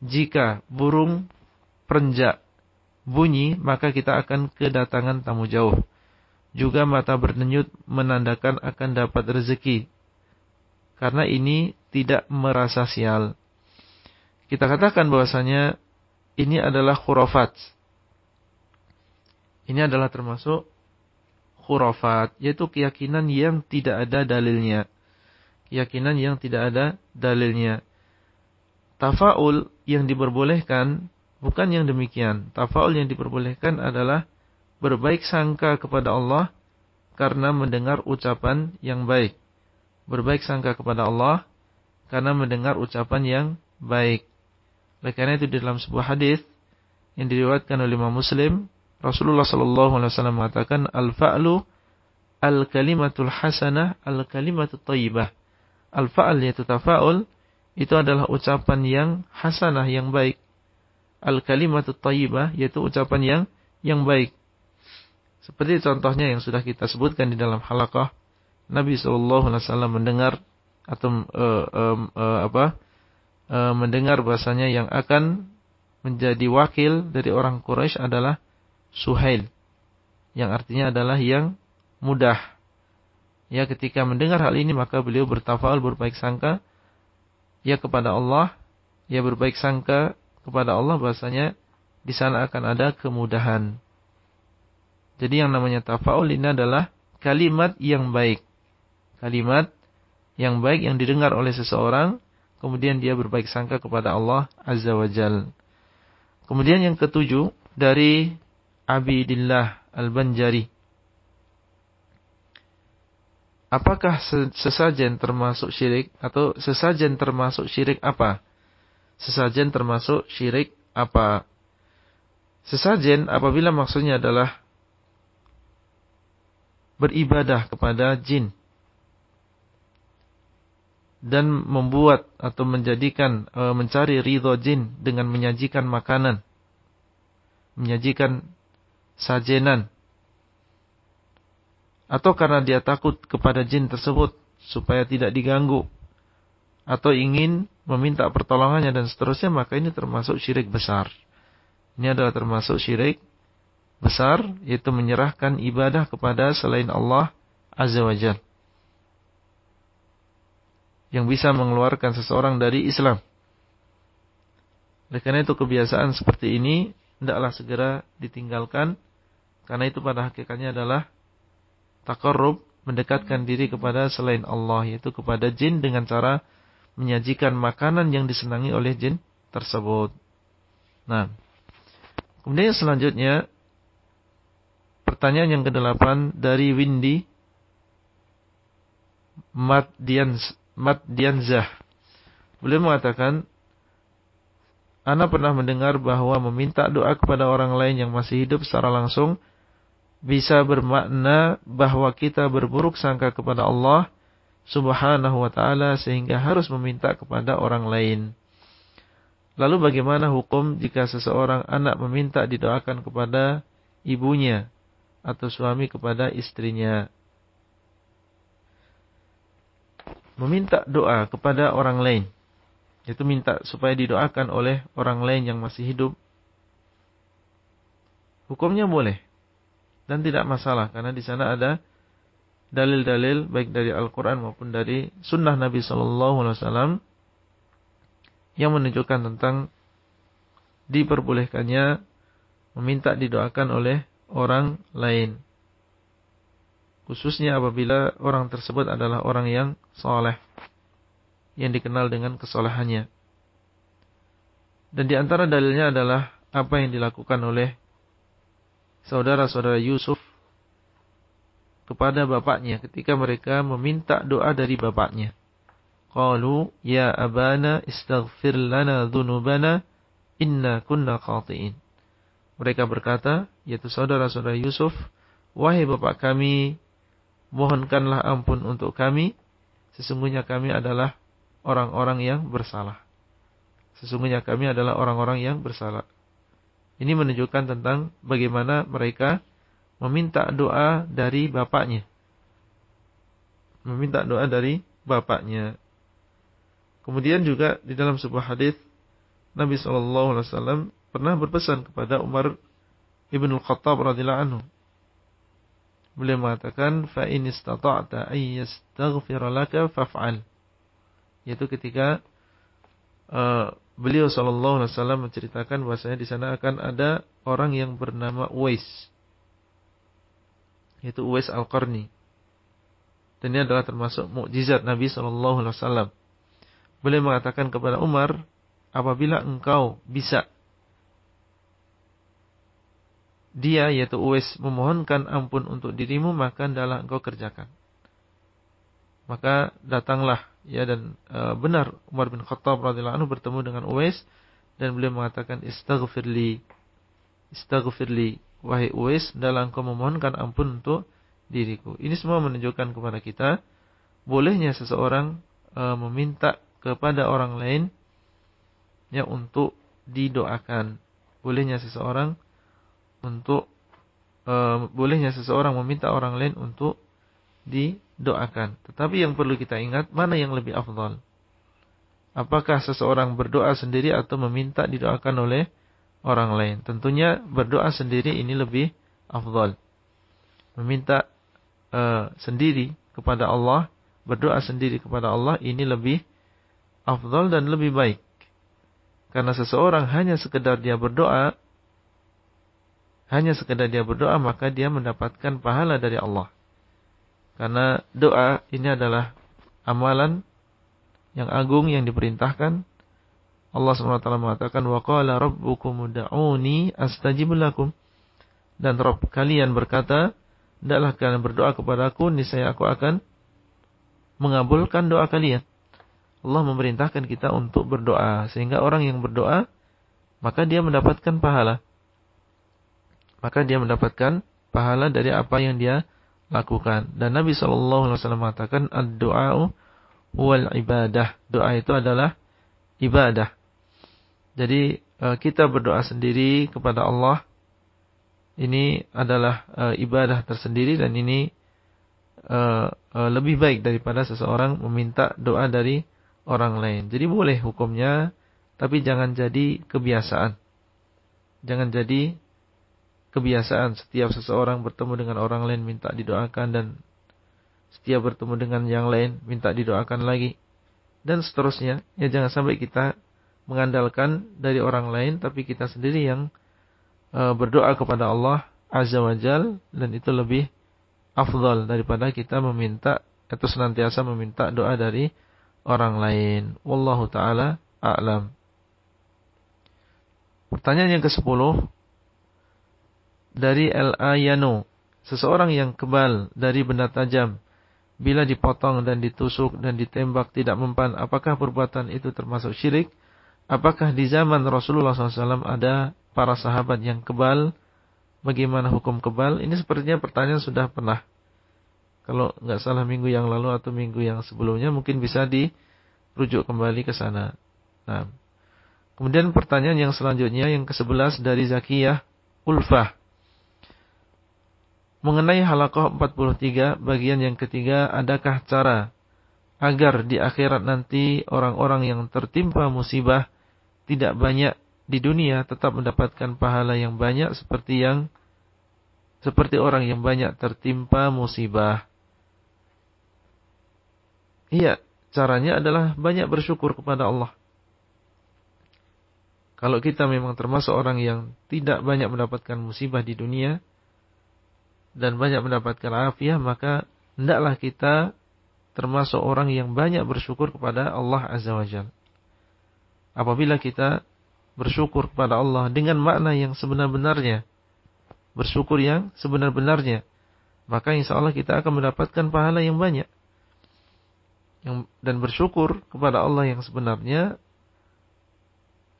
Speaker 1: jika burung perenjak bunyi maka kita akan kedatangan tamu jauh. Juga mata berdenyut menandakan akan dapat rezeki. Karena ini tidak merasa sial. Kita katakan bahwasanya ini adalah khurafat. Ini adalah termasuk khurafat, yaitu keyakinan yang tidak ada dalilnya. Keyakinan yang tidak ada dalilnya. Tafaul yang diperbolehkan bukan yang demikian. Tafaul yang diperbolehkan adalah berbaik sangka kepada Allah karena mendengar ucapan yang baik. Berbaik sangka kepada Allah karena mendengar ucapan yang baik. Oleh karena itu di dalam sebuah hadis yang diriwayatkan oleh Imam Muslim, Rasulullah sallallahu alaihi wasallam mengatakan al-fa'lu al-kalimatul hasanah al-kalimatut thayyibah. Al-fa'al yaitu tafa'ul itu adalah ucapan yang hasanah yang baik. Al-kalimatut thayyibah yaitu ucapan yang yang baik. Seperti contohnya yang sudah kita sebutkan di dalam halaqah Nabi sallallahu alaihi wasallam mendengar atau uh, uh, uh, apa? E, mendengar bahasanya yang akan menjadi wakil dari orang Quraisy adalah Suhail. Yang artinya adalah yang mudah. Ya ketika mendengar hal ini maka beliau bertafal berbaik sangka ya kepada Allah, ya berbaik sangka kepada Allah bahasanya di sana akan ada kemudahan. Jadi yang namanya tafaul ini adalah kalimat yang baik. Kalimat yang baik yang didengar oleh seseorang kemudian dia berbaik sangka kepada Allah Azza wa Jal. Kemudian yang ketujuh dari Abidillah Al-Banjari. Apakah sesajen termasuk syirik atau sesajen termasuk syirik apa? Sesajen termasuk syirik apa? Sesajen apabila maksudnya adalah beribadah kepada jin dan membuat atau menjadikan e, mencari ridho jin dengan menyajikan makanan, menyajikan sajenan, atau karena dia takut kepada jin tersebut supaya tidak diganggu, atau ingin meminta pertolongannya dan seterusnya, maka ini termasuk syirik besar. Ini adalah termasuk syirik besar, yaitu menyerahkan ibadah kepada selain Allah Azza wa Jalla yang bisa mengeluarkan seseorang dari Islam. Oleh karena itu kebiasaan seperti ini hendaklah segera ditinggalkan karena itu pada hakikatnya adalah takarrub mendekatkan diri kepada selain Allah yaitu kepada jin dengan cara menyajikan makanan yang disenangi oleh jin tersebut. Nah, kemudian selanjutnya pertanyaan yang kedelapan dari Windy Madians Maddianzah. Beliau mengatakan, Ana pernah mendengar bahwa meminta doa kepada orang lain yang masih hidup secara langsung bisa bermakna bahwa kita berburuk sangka kepada Allah Subhanahu wa taala sehingga harus meminta kepada orang lain. Lalu bagaimana hukum jika seseorang anak meminta didoakan kepada ibunya atau suami kepada istrinya? Meminta doa kepada orang lain. Itu minta supaya didoakan oleh orang lain yang masih hidup. Hukumnya boleh. Dan tidak masalah karena di sana ada dalil-dalil baik dari Al-Qur'an maupun dari sunnah Nabi wasallam yang menunjukkan tentang diperbolehkannya meminta didoakan oleh orang lain. Khususnya apabila orang tersebut adalah orang yang soleh. Yang dikenal dengan kesolehannya. Dan di antara dalilnya adalah apa yang dilakukan oleh saudara-saudara Yusuf kepada bapaknya ketika mereka meminta doa dari bapaknya. Qalu ya abana istaghfir lana dhunubana inna kunna khati'in. Mereka berkata, yaitu saudara-saudara Yusuf, wahai bapak kami, mohonkanlah ampun untuk kami. Sesungguhnya kami adalah orang-orang yang bersalah. Sesungguhnya kami adalah orang-orang yang bersalah. Ini menunjukkan tentang bagaimana mereka meminta doa dari bapaknya. Meminta doa dari bapaknya. Kemudian juga di dalam sebuah hadis Nabi SAW pernah berpesan kepada Umar ibn Khattab radhiyallahu anhu. Beliau mengatakan, fa in istata'ta ay yastaghfir laka faf'al. Yaitu ketika uh, beliau sallallahu alaihi wasallam menceritakan bahwasanya di sana akan ada orang yang bernama Uwais. Yaitu Uwais Al-Qarni. Dan ini adalah termasuk mukjizat Nabi sallallahu alaihi wasallam. Beliau mengatakan kepada Umar, apabila engkau bisa dia yaitu Uwais memohonkan ampun untuk dirimu maka adalah engkau kerjakan. Maka datanglah ya dan e, benar Umar bin Khattab radhiyallahu anhu bertemu dengan Uwais dan beliau mengatakan istaghfirli istaghfirli wahai Uwais dalam engkau memohonkan ampun untuk diriku. Ini semua menunjukkan kepada kita bolehnya seseorang e, meminta kepada orang lain ya untuk didoakan. Bolehnya seseorang untuk e, bolehnya seseorang meminta orang lain untuk didoakan. Tetapi yang perlu kita ingat mana yang lebih afdal? Apakah seseorang berdoa sendiri atau meminta didoakan oleh orang lain? Tentunya berdoa sendiri ini lebih afdal. Meminta uh, sendiri kepada Allah, berdoa sendiri kepada Allah ini lebih afdal dan lebih baik. Karena seseorang hanya sekedar dia berdoa, hanya sekedar dia berdoa maka dia mendapatkan pahala dari Allah. Karena doa ini adalah amalan yang agung yang diperintahkan. Allah SWT mengatakan, qala rabbukum uda'uni astajib lakum. Dan Rabb kalian berkata, Tidaklah kalian berdoa kepada aku, niscaya aku akan mengabulkan doa kalian. Allah memerintahkan kita untuk berdoa. Sehingga orang yang berdoa, maka dia mendapatkan pahala. Maka dia mendapatkan pahala dari apa yang dia lakukan. Dan Nabi SAW mengatakan ad-du'a wal ibadah. Doa itu adalah ibadah. Jadi e, kita berdoa sendiri kepada Allah ini adalah e, ibadah tersendiri dan ini e, lebih baik daripada seseorang meminta doa dari orang lain. Jadi boleh hukumnya tapi jangan jadi kebiasaan. Jangan jadi kebiasaan setiap seseorang bertemu dengan orang lain minta didoakan dan setiap bertemu dengan yang lain minta didoakan lagi dan seterusnya. Ya jangan sampai kita mengandalkan dari orang lain tapi kita sendiri yang e, berdoa kepada Allah Azza wa Jal dan itu lebih afdal daripada kita meminta atau senantiasa meminta doa dari orang lain. Wallahu taala a'lam. Pertanyaan yang ke-10 dari Al-Ayanu, seseorang yang kebal dari benda tajam, bila dipotong dan ditusuk dan ditembak tidak mempan, apakah perbuatan itu termasuk syirik? Apakah di zaman Rasulullah SAW ada para sahabat yang kebal? Bagaimana hukum kebal? Ini sepertinya pertanyaan sudah pernah. Kalau nggak salah minggu yang lalu atau minggu yang sebelumnya mungkin bisa dirujuk kembali ke sana. Nah, kemudian pertanyaan yang selanjutnya yang ke-11 dari Zakiyah Ulfah. Mengenai halakoh 43 bagian yang ketiga adakah cara agar di akhirat nanti orang-orang yang tertimpa musibah tidak banyak di dunia tetap mendapatkan pahala yang banyak seperti yang seperti orang yang banyak tertimpa musibah. Iya, caranya adalah banyak bersyukur kepada Allah. Kalau kita memang termasuk orang yang tidak banyak mendapatkan musibah di dunia, dan banyak mendapatkan afiah maka hendaklah kita termasuk orang yang banyak bersyukur kepada Allah Azza wa Jalla. Apabila kita bersyukur kepada Allah dengan makna yang sebenar-benarnya, bersyukur yang sebenar-benarnya, maka insya Allah kita akan mendapatkan pahala yang banyak. dan bersyukur kepada Allah yang sebenarnya,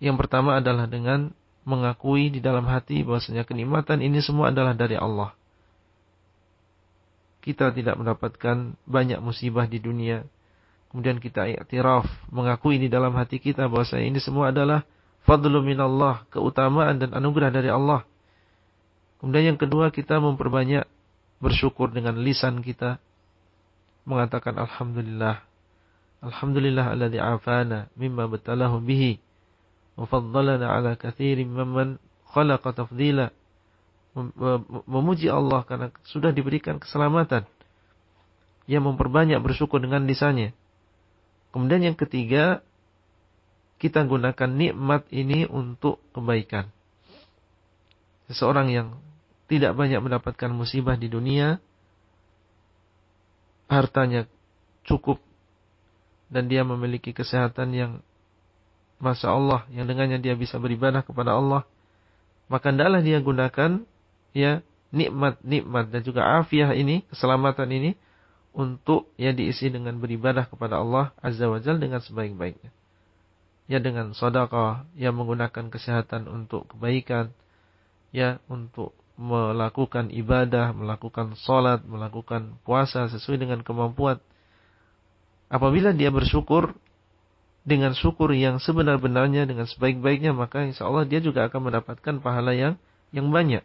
Speaker 1: yang pertama adalah dengan mengakui di dalam hati bahwasanya kenikmatan ini semua adalah dari Allah kita tidak mendapatkan banyak musibah di dunia, kemudian kita iktiraf, mengakui ini dalam hati kita bahwa ini semua adalah fadlu minallah, keutamaan dan anugerah dari Allah. Kemudian yang kedua kita memperbanyak bersyukur dengan lisan kita mengatakan alhamdulillah. Alhamdulillah alladzi afana mimma batalahu bihi wa faddalana ala katsirin mimman khalaqa tafdila. Memuji Allah karena sudah diberikan keselamatan. Yang memperbanyak bersyukur dengan lisannya. Kemudian yang ketiga, kita gunakan nikmat ini untuk kebaikan. Seseorang yang tidak banyak mendapatkan musibah di dunia, hartanya cukup, dan dia memiliki kesehatan yang Masya Allah, yang dengannya dia bisa beribadah kepada Allah, maka hendaklah dia gunakan ya nikmat-nikmat dan juga afiah ini, keselamatan ini untuk ya diisi dengan beribadah kepada Allah Azza wa Jal dengan sebaik-baiknya. Ya dengan sedekah, ya menggunakan kesehatan untuk kebaikan, ya untuk melakukan ibadah, melakukan sholat, melakukan puasa sesuai dengan kemampuan. Apabila dia bersyukur dengan syukur yang sebenar-benarnya dengan sebaik-baiknya maka insya Allah dia juga akan mendapatkan pahala yang yang banyak.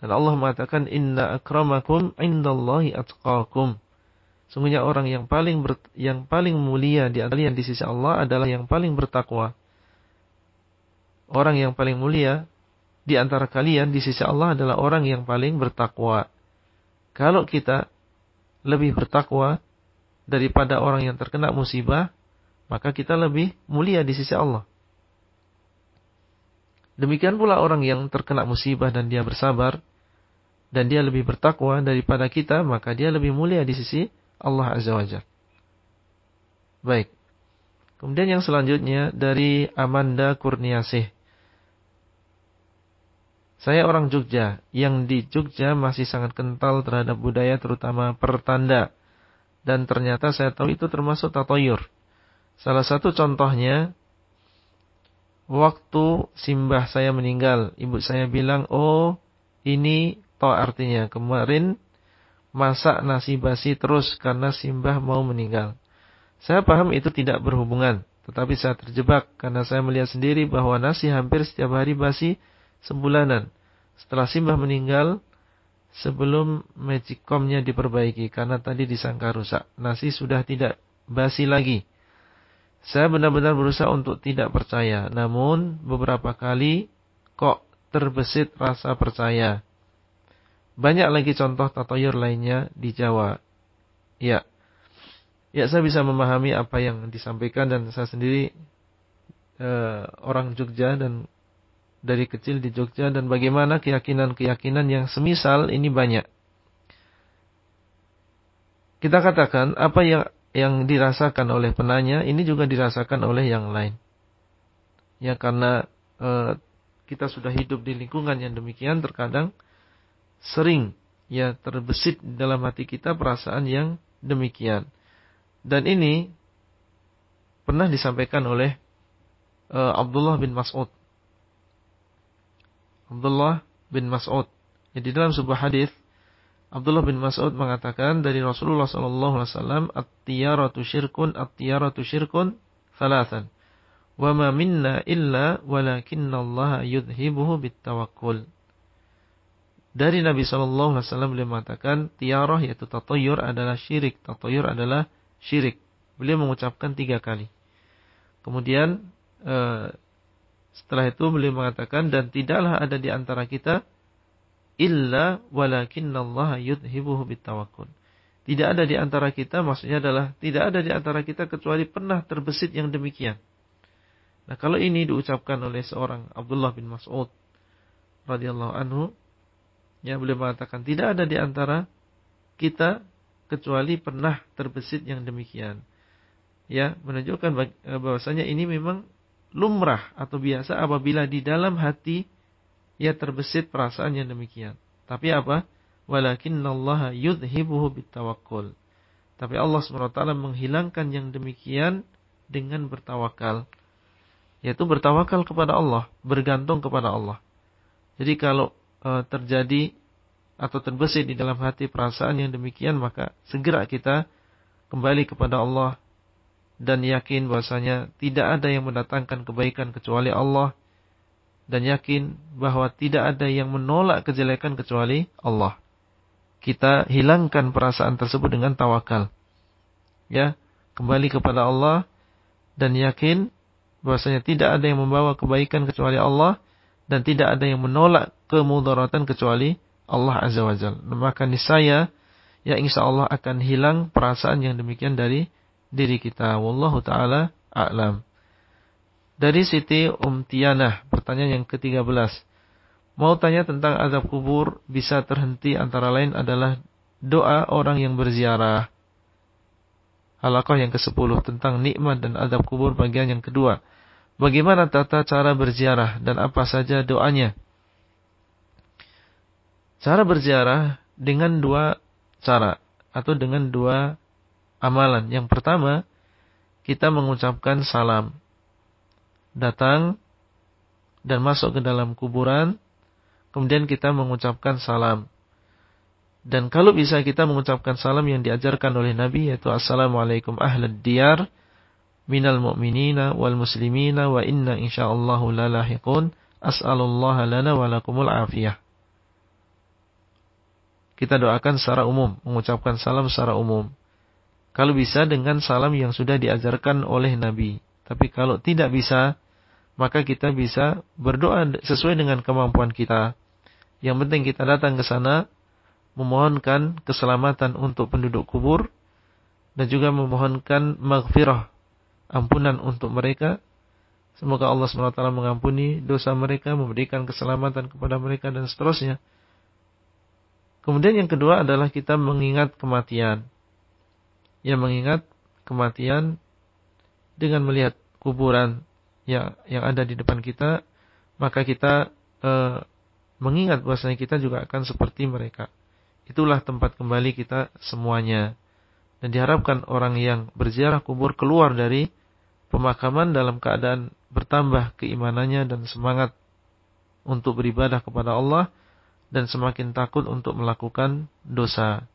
Speaker 1: Dan Allah mengatakan inna akramakum indallahi atqakum. Sungguhnya orang yang paling ber, yang paling mulia di kalian di sisi Allah adalah yang paling bertakwa. Orang yang paling mulia di antara kalian di sisi Allah adalah orang yang paling bertakwa. Kalau kita lebih bertakwa daripada orang yang terkena musibah, maka kita lebih mulia di sisi Allah. Demikian pula orang yang terkena musibah dan dia bersabar, dan dia lebih bertakwa daripada kita, maka dia lebih mulia di sisi Allah Azza wa Jalla. Baik. Kemudian yang selanjutnya dari Amanda Kurniasih. Saya orang Jogja, yang di Jogja masih sangat kental terhadap budaya terutama pertanda. Dan ternyata saya tahu itu termasuk tatoyur. Salah satu contohnya, waktu simbah saya meninggal, ibu saya bilang, oh ini To artinya kemarin masak nasi basi terus karena simbah mau meninggal. Saya paham itu tidak berhubungan. Tetapi saya terjebak karena saya melihat sendiri bahwa nasi hampir setiap hari basi sebulanan. Setelah simbah meninggal, sebelum magicomnya diperbaiki karena tadi disangka rusak. Nasi sudah tidak basi lagi. Saya benar-benar berusaha untuk tidak percaya. Namun beberapa kali kok terbesit rasa percaya. Banyak lagi contoh tatoyur lainnya di Jawa. Ya. Ya, saya bisa memahami apa yang disampaikan dan saya sendiri eh, orang Jogja dan dari kecil di Jogja dan bagaimana keyakinan-keyakinan yang semisal ini banyak. Kita katakan apa yang yang dirasakan oleh penanya ini juga dirasakan oleh yang lain. Ya karena eh, kita sudah hidup di lingkungan yang demikian terkadang sering ya terbesit dalam hati kita perasaan yang demikian. Dan ini pernah disampaikan oleh uh, Abdullah bin Mas'ud. Abdullah bin Mas'ud. Jadi dalam sebuah hadis Abdullah bin Mas'ud mengatakan dari Rasulullah sallallahu alaihi wasallam at-tiyaratu syirkun at-tiyaratu syirkun thalathan. Wa ma minna illa walakinna Allah yudhibuhu bitawakkul. Dari Nabi Shallallahu Alaihi Wasallam beliau mengatakan tiarah yaitu tatoyur adalah syirik. Tatoyur adalah syirik. Beliau mengucapkan tiga kali. Kemudian eh, setelah itu beliau mengatakan dan tidaklah ada di antara kita illa walakinnallaha yudhibuhu bitawakul. Tidak ada di antara kita maksudnya adalah tidak ada di antara kita kecuali pernah terbesit yang demikian. Nah, kalau ini diucapkan oleh seorang Abdullah bin Mas'ud radhiyallahu anhu, Ya, beliau mengatakan tidak ada di antara kita kecuali pernah terbesit yang demikian. Ya, menunjukkan eh, bahwasanya ini memang lumrah atau biasa apabila di dalam hati ya terbesit perasaan yang demikian. Tapi apa? Walakinnallaha yudhibuhu bitawakkul. Tapi Allah SWT menghilangkan yang demikian dengan bertawakal. Yaitu bertawakal kepada Allah, bergantung kepada Allah. Jadi kalau uh, terjadi atau terbesit di dalam hati perasaan yang demikian maka segera kita kembali kepada Allah dan yakin bahwasanya tidak ada yang mendatangkan kebaikan kecuali Allah dan yakin bahwa tidak ada yang menolak kejelekan kecuali Allah. Kita hilangkan perasaan tersebut dengan tawakal. Ya, kembali kepada Allah dan yakin bahwasanya tidak ada yang membawa kebaikan kecuali Allah dan tidak ada yang menolak kemudaratan kecuali Allah Azza wa Jalla. Maka niscaya ya insya Allah akan hilang perasaan yang demikian dari diri kita. Wallahu taala a'lam. Dari Siti Umtianah, pertanyaan yang ke-13. Mau tanya tentang azab kubur bisa terhenti antara lain adalah doa orang yang berziarah. Halakah yang ke-10 tentang nikmat dan azab kubur bagian yang kedua. Bagaimana tata cara berziarah dan apa saja doanya? Cara berziarah dengan dua cara atau dengan dua amalan. Yang pertama, kita mengucapkan salam datang dan masuk ke dalam kuburan, kemudian kita mengucapkan salam. Dan kalau bisa kita mengucapkan salam yang diajarkan oleh Nabi yaitu Assalamualaikum ahlad diyar minal mu'minina wal muslimina wa inna insyaallahu lalahiqun as'alullaha lana wa lakumul afiyah. Kita doakan secara umum, mengucapkan salam secara umum. Kalau bisa dengan salam yang sudah diajarkan oleh Nabi. Tapi kalau tidak bisa, maka kita bisa berdoa sesuai dengan kemampuan kita. Yang penting kita datang ke sana, memohonkan keselamatan untuk penduduk kubur, dan juga memohonkan maghfirah, ampunan untuk mereka. Semoga Allah SWT mengampuni dosa mereka, memberikan keselamatan kepada mereka, dan seterusnya. Kemudian yang kedua adalah kita mengingat kematian. Yang mengingat kematian dengan melihat kuburan yang yang ada di depan kita, maka kita e, mengingat bahwasanya kita juga akan seperti mereka. Itulah tempat kembali kita semuanya. Dan diharapkan orang yang berziarah kubur keluar dari pemakaman dalam keadaan bertambah keimanannya dan semangat untuk beribadah kepada Allah dan semakin takut untuk melakukan dosa.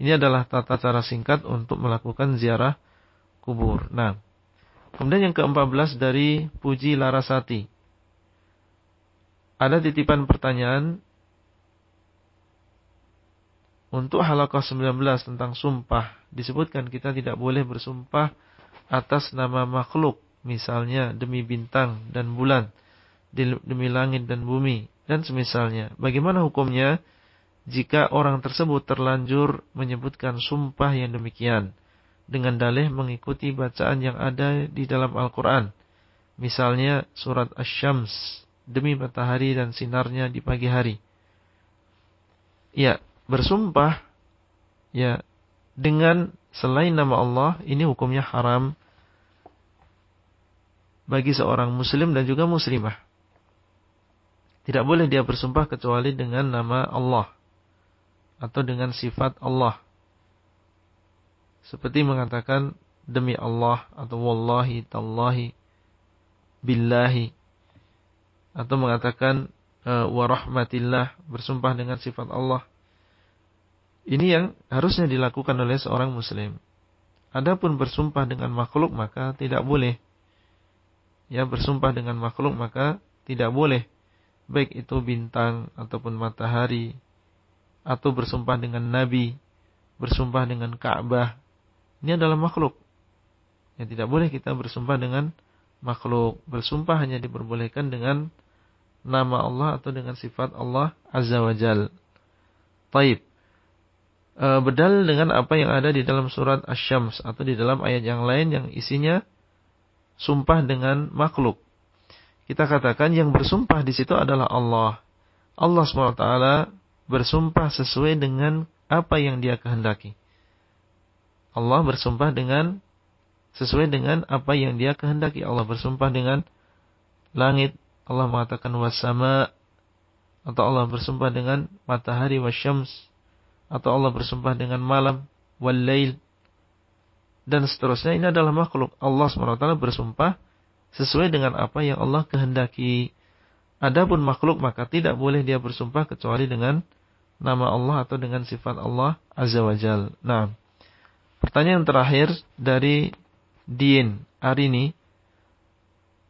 Speaker 1: Ini adalah tata cara singkat untuk melakukan ziarah kubur. Nah, Kemudian yang ke-14 dari Puji Larasati. Ada titipan pertanyaan untuk halakoh 19 tentang sumpah. Disebutkan kita tidak boleh bersumpah atas nama makhluk. Misalnya demi bintang dan bulan. Demi langit dan bumi. Dan semisalnya. Bagaimana hukumnya jika orang tersebut terlanjur menyebutkan sumpah yang demikian? dengan dalih mengikuti bacaan yang ada di dalam Al-Quran. Misalnya surat Asy-Syams demi matahari dan sinarnya di pagi hari. Ya, bersumpah ya dengan selain nama Allah ini hukumnya haram bagi seorang muslim dan juga muslimah. Tidak boleh dia bersumpah kecuali dengan nama Allah atau dengan sifat Allah. Seperti mengatakan demi Allah atau wallahi tallahi billahi atau mengatakan uh, wa bersumpah dengan sifat Allah. Ini yang harusnya dilakukan oleh seorang muslim. Adapun bersumpah dengan makhluk maka tidak boleh. Ya bersumpah dengan makhluk maka tidak boleh. Baik itu bintang ataupun matahari atau bersumpah dengan nabi, bersumpah dengan Ka'bah ini adalah makhluk. Yang tidak boleh kita bersumpah dengan makhluk. Bersumpah hanya diperbolehkan dengan nama Allah atau dengan sifat Allah Azza wa Jal. Taib. E, bedal dengan apa yang ada di dalam surat Asy-Syams atau di dalam ayat yang lain yang isinya sumpah dengan makhluk. Kita katakan yang bersumpah di situ adalah Allah. Allah SWT bersumpah sesuai dengan apa yang dia kehendaki. Allah bersumpah dengan sesuai dengan apa yang dia kehendaki. Allah bersumpah dengan langit. Allah mengatakan wasama atau Allah bersumpah dengan matahari wasyams atau Allah bersumpah dengan malam wal lail dan seterusnya ini adalah makhluk. Allah SWT bersumpah sesuai dengan apa yang Allah kehendaki. Adapun makhluk maka tidak boleh dia bersumpah kecuali dengan nama Allah atau dengan sifat Allah Azza wa Jal. Nah, Pertanyaan terakhir dari Din Arini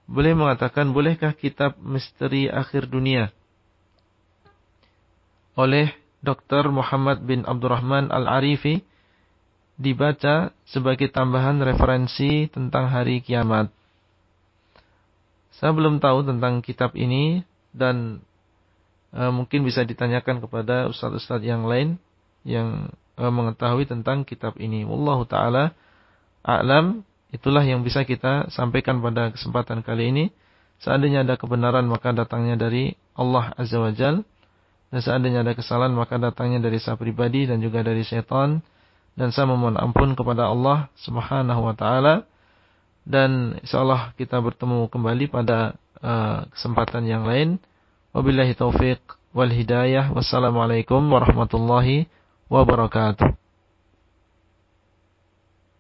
Speaker 1: boleh mengatakan bolehkah kitab misteri akhir dunia oleh Dr. Muhammad bin Abdurrahman Al-Arifi dibaca sebagai tambahan referensi tentang hari kiamat. Saya belum tahu tentang kitab ini dan e, mungkin bisa ditanyakan kepada ustaz-ustaz yang lain yang e, mengetahui tentang kitab ini. Wallahu taala a'lam. Itulah yang bisa kita sampaikan pada kesempatan kali ini. Seandainya ada kebenaran maka datangnya dari Allah Azza wa Jal. Dan seandainya ada kesalahan maka datangnya dari saya pribadi dan juga dari syaitan. Dan saya memohon ampun kepada Allah Subhanahu wa taala. Dan insyaallah kita bertemu kembali pada uh, kesempatan yang lain. Wabillahi taufiq wal hidayah. Wassalamualaikum warahmatullahi wabarakatuh.